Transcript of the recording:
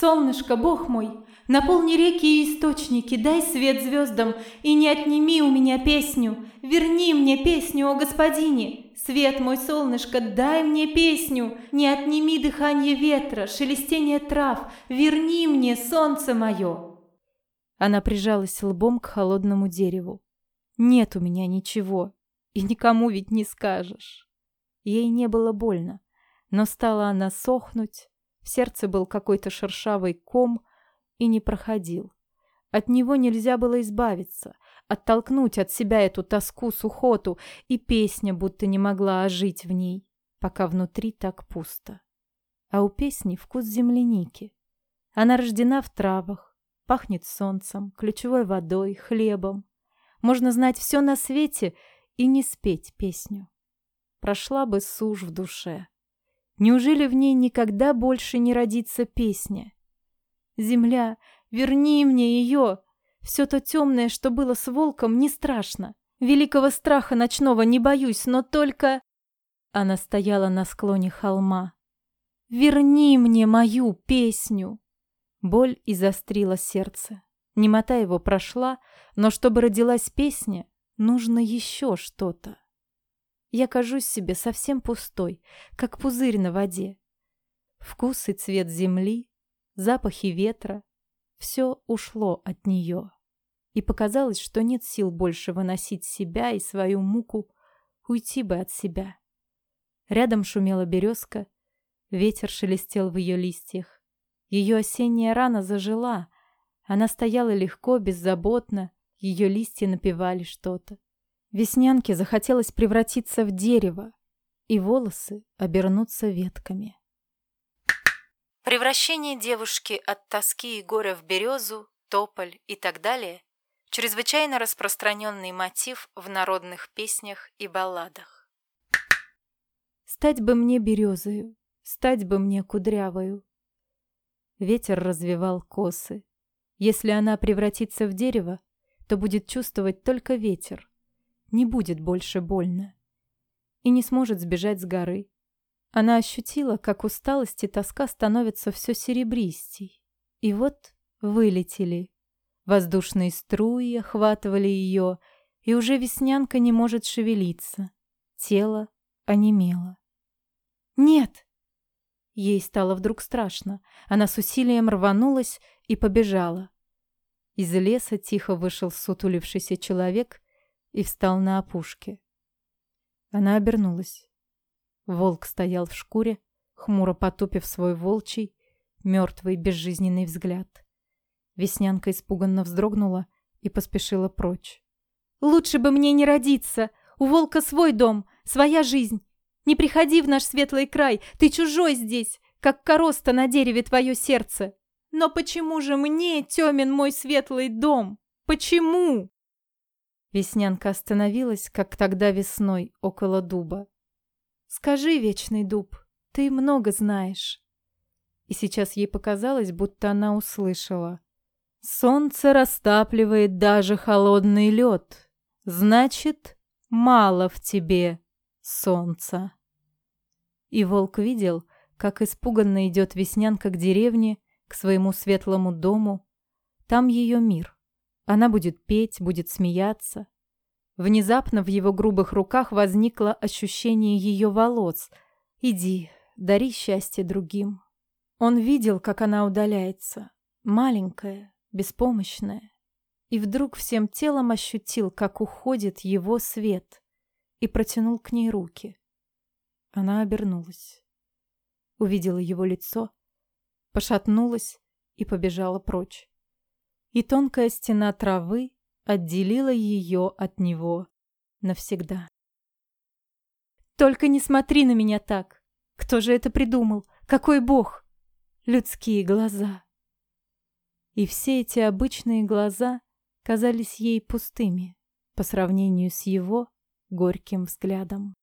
Солнышко, Бог мой, наполни реки и источники, дай свет звездам и не отними у меня песню. Верни мне песню, о Господине. Свет мой, солнышко, дай мне песню. Не отними дыхание ветра, шелестение трав. Верни мне солнце мое. Она прижалась лбом к холодному дереву. Нет у меня ничего, и никому ведь не скажешь. Ей не было больно, но стала она сохнуть, в сердце был какой-то шершавый ком и не проходил. От него нельзя было избавиться, оттолкнуть от себя эту тоску, сухоту, и песня будто не могла ожить в ней, пока внутри так пусто. А у песни вкус земляники. Она рождена в травах, пахнет солнцем, ключевой водой, хлебом. Можно знать все на свете и не спеть песню. Прошла бы сушь в душе, Неужели в ней никогда больше не родится песня? «Земля, верни мне ее! Все то темное, что было с волком, не страшно. Великого страха ночного не боюсь, но только...» Она стояла на склоне холма. «Верни мне мою песню!» Боль изострила сердце. Немота его прошла, но чтобы родилась песня, нужно еще что-то я кажусь себе совсем пустой, как пузырь на воде. Вкус и цвет земли, запахи ветра — все ушло от нее. И показалось, что нет сил больше выносить себя и свою муку, уйти бы от себя. Рядом шумела березка, ветер шелестел в ее листьях. Ее осенняя рана зажила, она стояла легко, беззаботно, ее листья напевали что-то. Веснянке захотелось превратиться в дерево, и волосы обернуться ветками. Превращение девушки от тоски и горя в березу, тополь и так далее – чрезвычайно распространенный мотив в народных песнях и балладах. «Стать бы мне березою, стать бы мне кудрявою». Ветер развивал косы. Если она превратится в дерево, то будет чувствовать только ветер – не будет больше больно. И не сможет сбежать с горы. Она ощутила, как усталость и тоска становятся все серебристей. И вот вылетели. Воздушные струи охватывали ее, и уже веснянка не может шевелиться. Тело онемело. «Нет!» Ей стало вдруг страшно. Она с усилием рванулась и побежала. Из леса тихо вышел сутулившийся человек и встал на опушке. Она обернулась. Волк стоял в шкуре, хмуро потупив свой волчий, мертвый, безжизненный взгляд. Веснянка испуганно вздрогнула и поспешила прочь. «Лучше бы мне не родиться! У волка свой дом, своя жизнь! Не приходи в наш светлый край, ты чужой здесь, как короста на дереве твое сердце! Но почему же мне темен мой светлый дом? Почему?» Веснянка остановилась, как тогда весной, около дуба. «Скажи, вечный дуб, ты много знаешь». И сейчас ей показалось, будто она услышала. «Солнце растапливает даже холодный лед. Значит, мало в тебе солнца». И волк видел, как испуганно идет Веснянка к деревне, к своему светлому дому. Там ее мир. Она будет петь, будет смеяться. Внезапно в его грубых руках возникло ощущение ее волос. «Иди, дари счастье другим». Он видел, как она удаляется, маленькая, беспомощная. И вдруг всем телом ощутил, как уходит его свет, и протянул к ней руки. Она обернулась. Увидела его лицо, пошатнулась и побежала прочь и тонкая стена травы отделила ее от него навсегда. «Только не смотри на меня так! Кто же это придумал? Какой бог? Людские глаза!» И все эти обычные глаза казались ей пустыми по сравнению с его горьким взглядом.